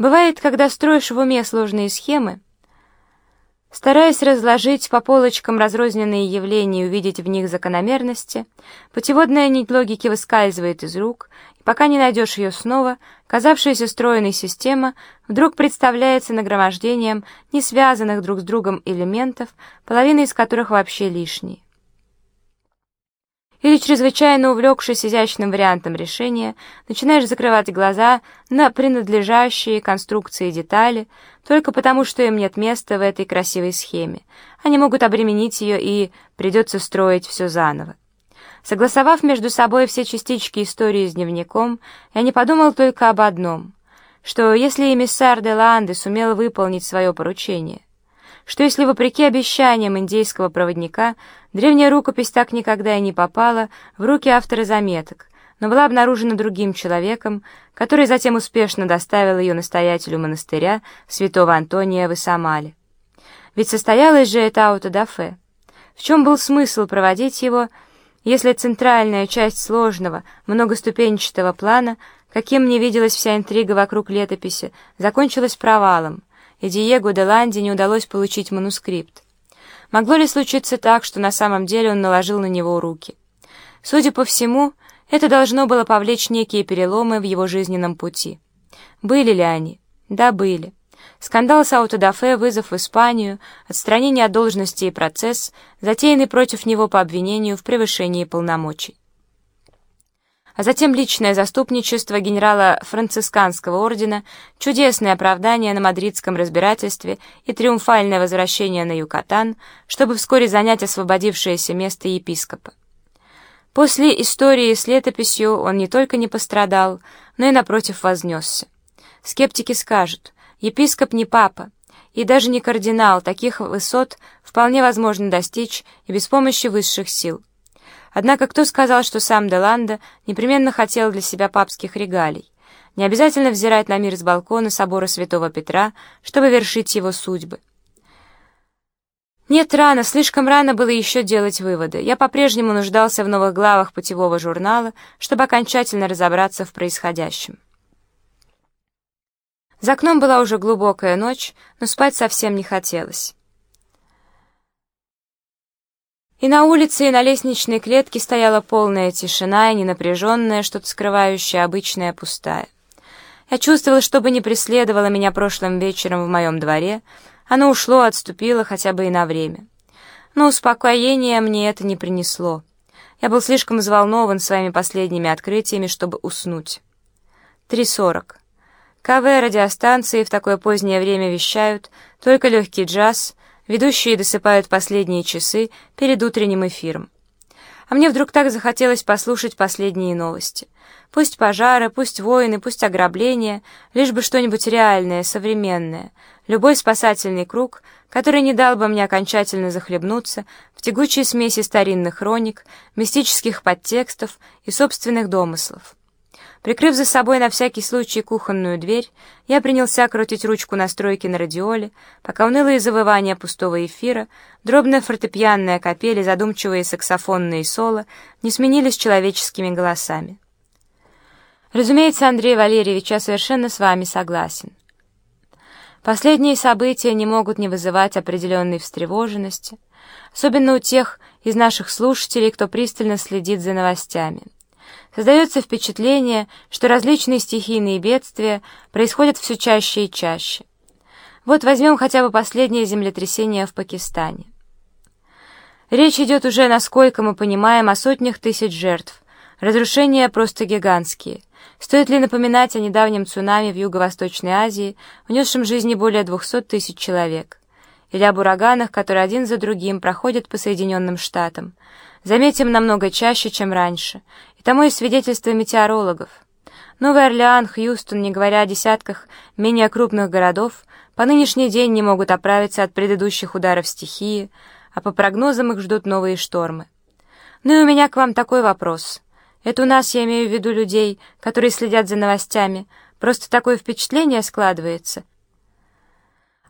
Бывает, когда строишь в уме сложные схемы, стараясь разложить по полочкам разрозненные явления и увидеть в них закономерности, путеводная нить логики выскальзывает из рук, и пока не найдешь ее снова, казавшаяся стройной система вдруг представляется нагромождением не связанных друг с другом элементов, половина из которых вообще лишние или, чрезвычайно увлекшись изящным вариантом решения, начинаешь закрывать глаза на принадлежащие конструкции детали только потому, что им нет места в этой красивой схеме. Они могут обременить ее, и придется строить все заново. Согласовав между собой все частички истории с дневником, я не подумал только об одном, что если эмиссар де Ланде сумел выполнить свое поручение, что если, вопреки обещаниям индейского проводника, древняя рукопись так никогда и не попала в руки автора заметок, но была обнаружена другим человеком, который затем успешно доставил ее настоятелю монастыря святого Антония в Исамале. Ведь состоялось же это аутодафе. В чем был смысл проводить его, если центральная часть сложного, многоступенчатого плана, каким мне виделась вся интрига вокруг летописи, закончилась провалом, и Диего де Ланди не удалось получить манускрипт. Могло ли случиться так, что на самом деле он наложил на него руки? Судя по всему, это должно было повлечь некие переломы в его жизненном пути. Были ли они? Да, были. Скандал с аутодафе, вызов в Испанию, отстранение от должности и процесс, затеянный против него по обвинению в превышении полномочий а затем личное заступничество генерала францисканского ордена, чудесное оправдание на мадридском разбирательстве и триумфальное возвращение на Юкатан, чтобы вскоре занять освободившееся место епископа. После истории с летописью он не только не пострадал, но и, напротив, вознесся. Скептики скажут, епископ не папа, и даже не кардинал, таких высот вполне возможно достичь и без помощи высших сил. Однако кто сказал, что сам Деланда непременно хотел для себя папских регалий? Не обязательно взирать на мир с балкона собора Святого Петра, чтобы вершить его судьбы. Нет, рано, слишком рано было еще делать выводы. Я по-прежнему нуждался в новых главах путевого журнала, чтобы окончательно разобраться в происходящем. За окном была уже глубокая ночь, но спать совсем не хотелось. И на улице, и на лестничной клетке стояла полная тишина и ненапряженная, что-то скрывающее, обычная, пустая. Я чувствовала, что бы не преследовало меня прошлым вечером в моем дворе, оно ушло, отступило хотя бы и на время. Но успокоение мне это не принесло. Я был слишком взволнован своими последними открытиями, чтобы уснуть. 3.40. КВ радиостанции в такое позднее время вещают только легкий джаз — Ведущие досыпают последние часы перед утренним эфиром. А мне вдруг так захотелось послушать последние новости. Пусть пожары, пусть войны, пусть ограбления, лишь бы что-нибудь реальное, современное. Любой спасательный круг, который не дал бы мне окончательно захлебнуться в тягучей смеси старинных хроник, мистических подтекстов и собственных домыслов. Прикрыв за собой на всякий случай кухонную дверь, я принялся крутить ручку настройки на радиоле, пока унылые завывания пустого эфира, дробная фортепианная капель и задумчивые саксофонные соло не сменились человеческими голосами. Разумеется, Андрей Валерьевич, я совершенно с вами согласен. Последние события не могут не вызывать определенной встревоженности, особенно у тех из наших слушателей, кто пристально следит за новостями. Создается впечатление, что различные стихийные бедствия происходят все чаще и чаще. Вот возьмем хотя бы последнее землетрясение в Пакистане. Речь идет уже, насколько мы понимаем, о сотнях тысяч жертв. Разрушения просто гигантские. Стоит ли напоминать о недавнем цунами в Юго-Восточной Азии, унесшем жизни более 200 тысяч человек? Или об ураганах, которые один за другим проходят по Соединенным Штатам? Заметим, намного чаще, чем раньше, и тому и свидетельство метеорологов. Новый Орлеан, Хьюстон, не говоря о десятках менее крупных городов, по нынешний день не могут оправиться от предыдущих ударов стихии, а по прогнозам их ждут новые штормы. Ну и у меня к вам такой вопрос. Это у нас, я имею в виду людей, которые следят за новостями, просто такое впечатление складывается,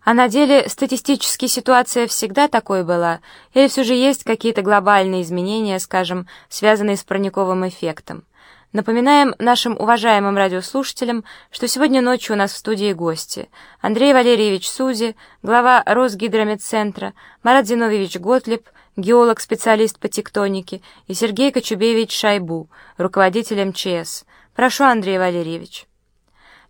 а на деле статистически ситуация всегда такой была, или все же есть какие-то глобальные изменения, скажем, связанные с парниковым эффектом? Напоминаем нашим уважаемым радиослушателям, что сегодня ночью у нас в студии гости. Андрей Валерьевич Сузи, глава Росгидромедцентра, Марат Зиновьевич Готлиб, геолог, специалист по тектонике, и Сергей Кочубевич Шайбу, руководитель МЧС. Прошу, Андрей Валерьевич.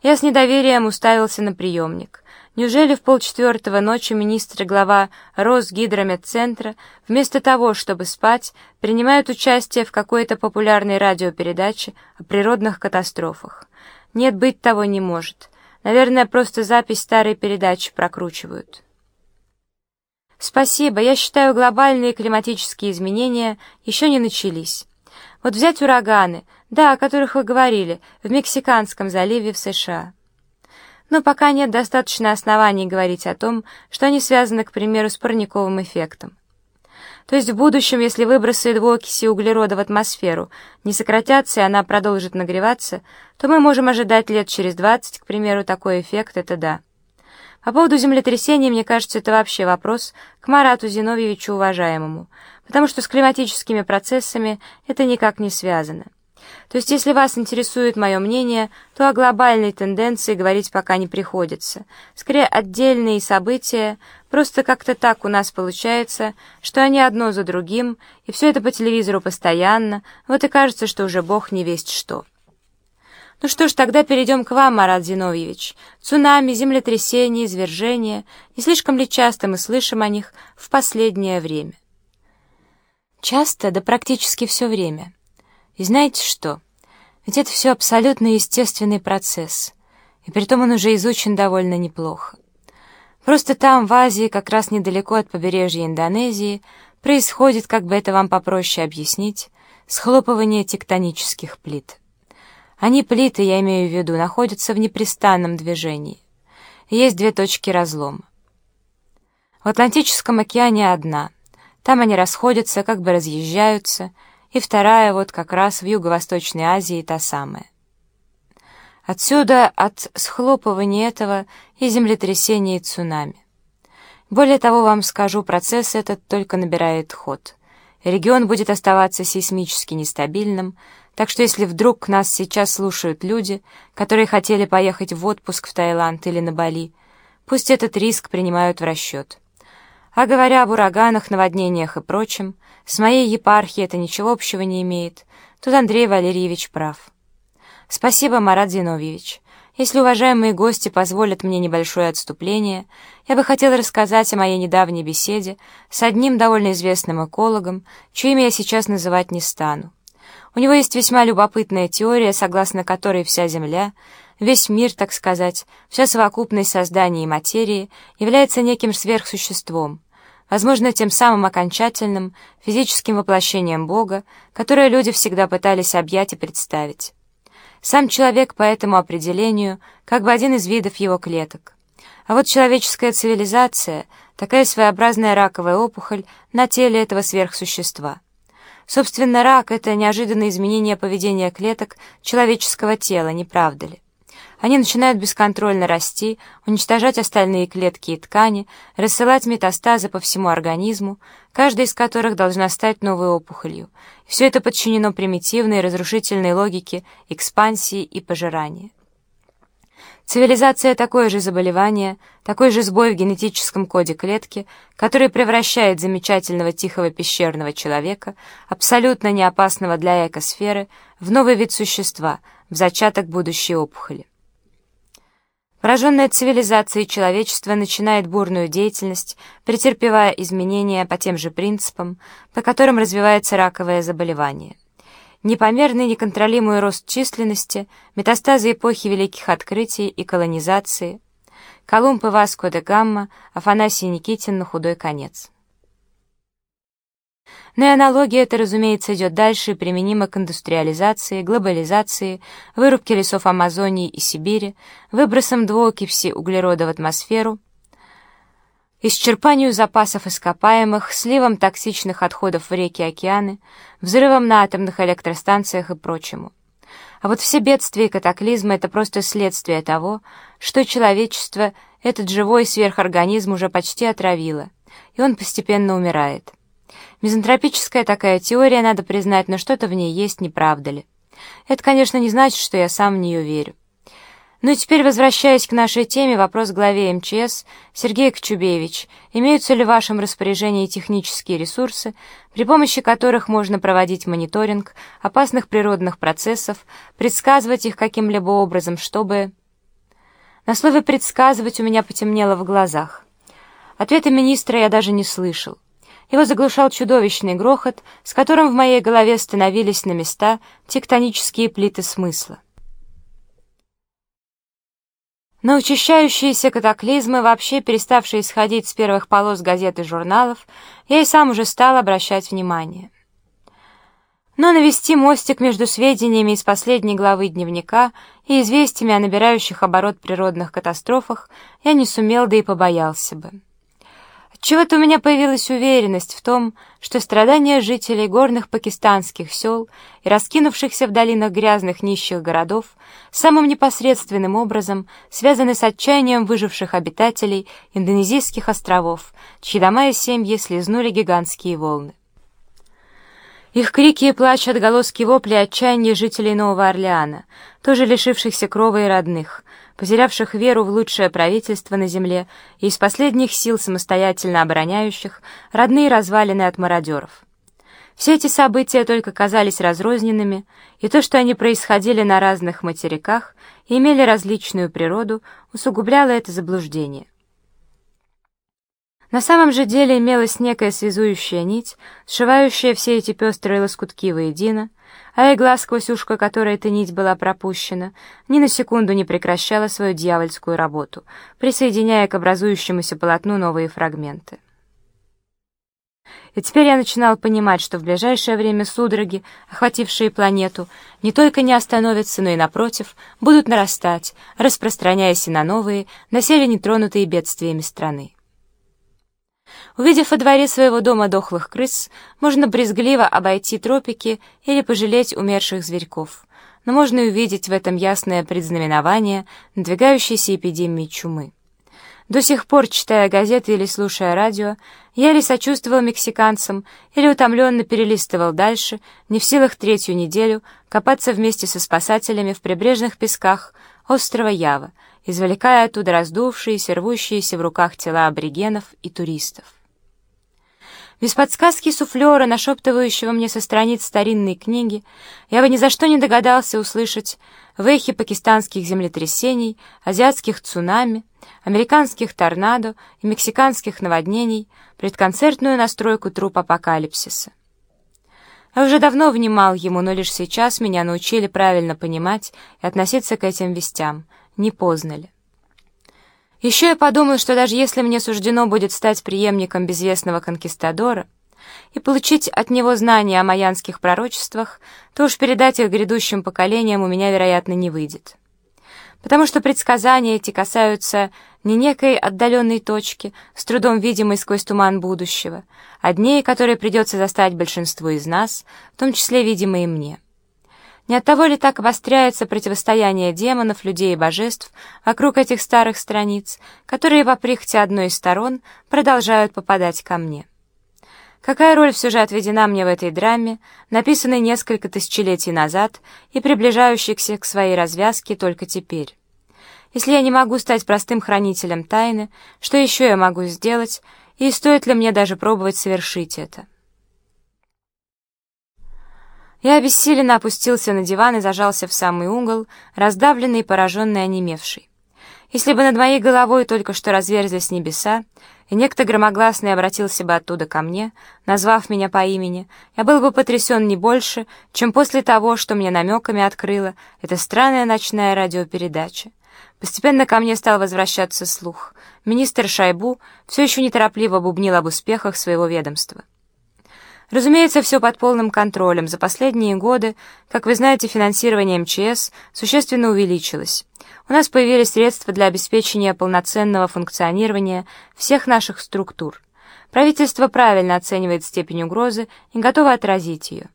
Я с недоверием уставился на приемник. Неужели в полчетвертого ночи министр и глава Росгидромедцентра вместо того, чтобы спать, принимают участие в какой-то популярной радиопередаче о природных катастрофах? Нет, быть того не может. Наверное, просто запись старой передачи прокручивают. Спасибо, я считаю, глобальные климатические изменения еще не начались. Вот взять ураганы, да, о которых вы говорили, в Мексиканском заливе в США но пока нет достаточно оснований говорить о том, что они связаны, к примеру, с парниковым эффектом. То есть в будущем, если выбросы двуокиси углерода в атмосферу не сократятся и она продолжит нагреваться, то мы можем ожидать лет через 20, к примеру, такой эффект, это да. По поводу землетрясений, мне кажется, это вообще вопрос к Марату Зиновьевичу уважаемому, потому что с климатическими процессами это никак не связано. То есть, если вас интересует мое мнение, то о глобальной тенденции говорить пока не приходится. Скорее, отдельные события, просто как-то так у нас получается, что они одно за другим, и все это по телевизору постоянно, вот и кажется, что уже Бог не весть что. Ну что ж, тогда перейдем к вам, Марат Зиновьевич. Цунами, землетрясения, извержения. Не слишком ли часто мы слышим о них в последнее время? Часто, да практически все время. И знаете что? Ведь это все абсолютно естественный процесс, и притом он уже изучен довольно неплохо. Просто там, в Азии, как раз недалеко от побережья Индонезии, происходит, как бы это вам попроще объяснить, схлопывание тектонических плит. Они, плиты, я имею в виду, находятся в непрестанном движении. есть две точки разлома. В Атлантическом океане одна. Там они расходятся, как бы разъезжаются — и вторая вот как раз в Юго-Восточной Азии та самая. Отсюда от схлопывания этого и землетрясения и цунами. Более того, вам скажу, процесс этот только набирает ход. Регион будет оставаться сейсмически нестабильным, так что если вдруг нас сейчас слушают люди, которые хотели поехать в отпуск в Таиланд или на Бали, пусть этот риск принимают в расчет. А говоря об ураганах, наводнениях и прочем, с моей епархией это ничего общего не имеет. Тут Андрей Валерьевич прав. Спасибо, Марат Зиновьевич. Если уважаемые гости позволят мне небольшое отступление, я бы хотел рассказать о моей недавней беседе с одним довольно известным экологом, чье имя я сейчас называть не стану. У него есть весьма любопытная теория, согласно которой вся Земля, весь мир, так сказать, вся совокупность создания и материи является неким сверхсуществом, возможно, тем самым окончательным физическим воплощением Бога, которое люди всегда пытались объять и представить. Сам человек по этому определению как бы один из видов его клеток. А вот человеческая цивилизация — такая своеобразная раковая опухоль на теле этого сверхсущества. Собственно, рак — это неожиданное изменение поведения клеток человеческого тела, не правда ли? Они начинают бесконтрольно расти, уничтожать остальные клетки и ткани, рассылать метастазы по всему организму, каждая из которых должна стать новой опухолью. Все это подчинено примитивной разрушительной логике экспансии и пожирания. Цивилизация — такое же заболевание, такой же сбой в генетическом коде клетки, который превращает замечательного тихого пещерного человека, абсолютно не опасного для экосферы, в новый вид существа, в зачаток будущей опухоли. Пораженная цивилизация человечества начинает бурную деятельность, претерпевая изменения по тем же принципам, по которым развивается раковое заболевание. Непомерный неконтролируемый рост численности, метастазы эпохи великих открытий и колонизации, Колумб и Васко де Гамма, Афанасий Никитин на худой конец. Но и аналогия эта, разумеется, идет дальше и применима к индустриализации, глобализации, вырубке лесов Амазонии и Сибири, выбросам двуокиси углерода в атмосферу, исчерпанию запасов ископаемых, сливом токсичных отходов в реки и океаны, взрывом на атомных электростанциях и прочему. А вот все бедствия и катаклизмы — это просто следствие того, что человечество, этот живой сверхорганизм уже почти отравило, и он постепенно умирает. Мизантропическая такая теория, надо признать, но что-то в ней есть, не правда ли? Это, конечно, не значит, что я сам в нее верю. Ну и теперь, возвращаясь к нашей теме, вопрос главе МЧС. Сергей Кочубевич, имеются ли в вашем распоряжении технические ресурсы, при помощи которых можно проводить мониторинг опасных природных процессов, предсказывать их каким-либо образом, чтобы... На слове «предсказывать» у меня потемнело в глазах. Ответа министра я даже не слышал. Его заглушал чудовищный грохот, с которым в моей голове становились на места тектонические плиты смысла. На учащающиеся катаклизмы, вообще переставшие исходить с первых полос газет и журналов, я и сам уже стал обращать внимание. Но навести мостик между сведениями из последней главы дневника и известиями о набирающих оборот природных катастрофах я не сумел, да и побоялся бы. Чего-то у меня появилась уверенность в том, что страдания жителей горных пакистанских сел и раскинувшихся в долинах грязных нищих городов самым непосредственным образом связаны с отчаянием выживших обитателей индонезийских островов, чьи дома и семьи слезнули гигантские волны. Их крики и плач, отголоски вопли отчаяния жителей Нового Орлеана, тоже лишившихся крова и родных, потерявших веру в лучшее правительство на земле и из последних сил самостоятельно обороняющих родные развалины от мародеров. Все эти события только казались разрозненными, и то, что они происходили на разных материках и имели различную природу, усугубляло это заблуждение. На самом же деле имелась некая связующая нить, сшивающая все эти пестрые лоскутки воедино, а игла, сквозь ушко которой эта нить была пропущена, ни на секунду не прекращала свою дьявольскую работу, присоединяя к образующемуся полотну новые фрагменты. И теперь я начинал понимать, что в ближайшее время судороги, охватившие планету, не только не остановятся, но и, напротив, будут нарастать, распространяясь и на новые, доселе нетронутые бедствиями страны. Увидев во дворе своего дома дохлых крыс, можно брезгливо обойти тропики или пожалеть умерших зверьков, но можно увидеть в этом ясное предзнаменование надвигающейся эпидемии чумы. До сих пор, читая газеты или слушая радио, я или сочувствовал мексиканцам, или утомленно перелистывал дальше, не в силах третью неделю копаться вместе со спасателями в прибрежных песках острова Ява, извлекая оттуда раздувшиеся, рвущиеся в руках тела аборигенов и туристов. Без подсказки суфлера, нашептывающего мне со страниц старинной книги, я бы ни за что не догадался услышать в эхе пакистанских землетрясений, азиатских цунами, американских торнадо и мексиканских наводнений предконцертную настройку труп апокалипсиса. Я уже давно внимал ему, но лишь сейчас меня научили правильно понимать и относиться к этим вестям. Не поздно ли? Еще я подумал, что даже если мне суждено будет стать преемником безвестного конкистадора и получить от него знания о майянских пророчествах, то уж передать их грядущим поколениям у меня, вероятно, не выйдет. Потому что предсказания эти касаются не некой отдаленной точки, с трудом видимой сквозь туман будущего, а дней, которые придется застать большинству из нас, в том числе видимые мне. Не от того ли так обостряется противостояние демонов, людей и божеств вокруг этих старых страниц, которые по одной из сторон продолжают попадать ко мне? Какая роль все же отведена мне в этой драме, написанной несколько тысячелетий назад и приближающейся к своей развязке только теперь? Если я не могу стать простым хранителем тайны, что еще я могу сделать, и стоит ли мне даже пробовать совершить это? Я обессиленно опустился на диван и зажался в самый угол, раздавленный, пораженный, онемевший. Если бы над моей головой только что разверзлись небеса, и некто громогласный обратился бы оттуда ко мне, назвав меня по имени, я был бы потрясен не больше, чем после того, что мне намеками открыла эта странная ночная радиопередача. Постепенно ко мне стал возвращаться слух. Министр Шайбу все еще неторопливо бубнил об успехах своего ведомства. Разумеется, все под полным контролем. За последние годы, как вы знаете, финансирование МЧС существенно увеличилось. У нас появились средства для обеспечения полноценного функционирования всех наших структур. Правительство правильно оценивает степень угрозы и готово отразить ее.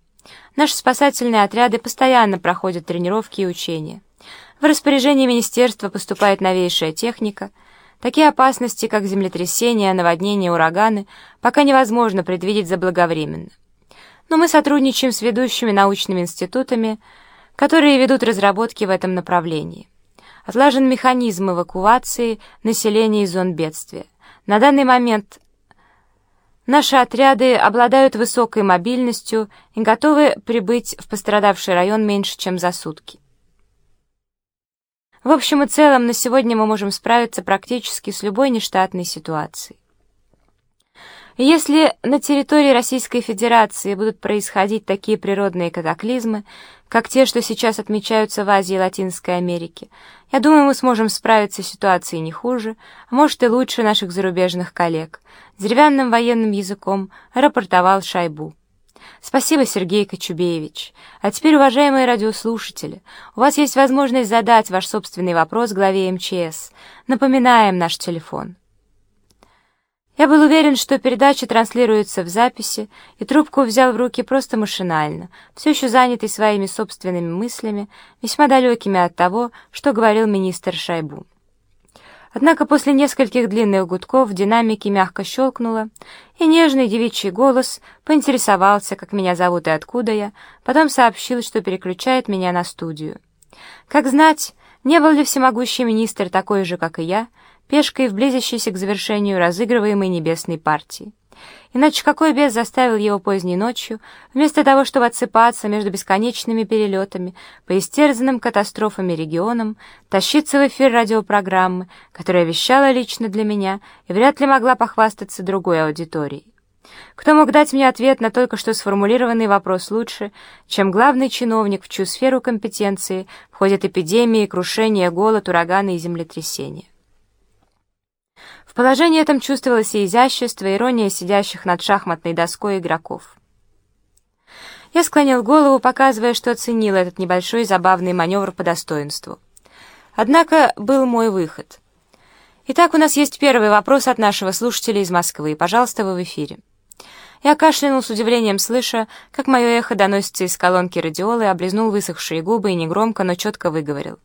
Наши спасательные отряды постоянно проходят тренировки и учения. В распоряжение министерства поступает новейшая техника – Такие опасности, как землетрясения, наводнения, ураганы, пока невозможно предвидеть заблаговременно. Но мы сотрудничаем с ведущими научными институтами которые ведут разработки в этом направлении. Отлажен механизм эвакуации населения из зон бедствия. На данный момент наши отряды обладают высокой мобильностью и готовы прибыть в пострадавший район меньше, чем за сутки. В общем и целом, на сегодня мы можем справиться практически с любой нештатной ситуацией. Если на территории Российской Федерации будут происходить такие природные катаклизмы, как те, что сейчас отмечаются в Азии и Латинской Америке, я думаю, мы сможем справиться с ситуацией не хуже, а может и лучше наших зарубежных коллег. Деревянным военным языком рапортовал Шайбу. Спасибо, Сергей Кочубеевич. А теперь, уважаемые радиослушатели, у вас есть возможность задать ваш собственный вопрос главе МЧС. Напоминаем наш телефон. Я был уверен, что передача транслируется в записи, и трубку взял в руки просто машинально, все еще занятый своими собственными мыслями, весьма далекими от того, что говорил министр Шайбу. Однако после нескольких длинных гудков в динамике мягко щелкнуло, и нежный девичий голос поинтересовался, как меня зовут и откуда я, потом сообщил, что переключает меня на студию. Как знать, не был ли всемогущий министр такой же, как и я, пешкой в близящейся к завершению разыгрываемой небесной партии. Иначе какой бес заставил его поздней ночью, вместо того, чтобы отсыпаться между бесконечными перелетами по истерзанным катастрофами регионам, тащиться в эфир радиопрограммы, которая вещала лично для меня и вряд ли могла похвастаться другой аудиторией? Кто мог дать мне ответ на только что сформулированный вопрос лучше, чем главный чиновник, в чью сферу компетенции входят эпидемии, крушения, голод, ураганы и землетрясения? Положении этом чувствовалось и изящество, и ирония сидящих над шахматной доской игроков. Я склонил голову, показывая, что оценил этот небольшой забавный маневр по достоинству. Однако был мой выход. Итак, у нас есть первый вопрос от нашего слушателя из Москвы. Пожалуйста, вы в эфире. Я кашлянул с удивлением, слыша, как мое эхо доносится из колонки радиолы, облизнул высохшие губы и негромко, но четко выговорил.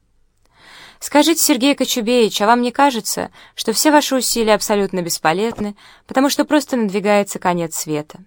Скажите, Сергей Кочубеевич, а вам не кажется, что все ваши усилия абсолютно бесполезны, потому что просто надвигается конец света?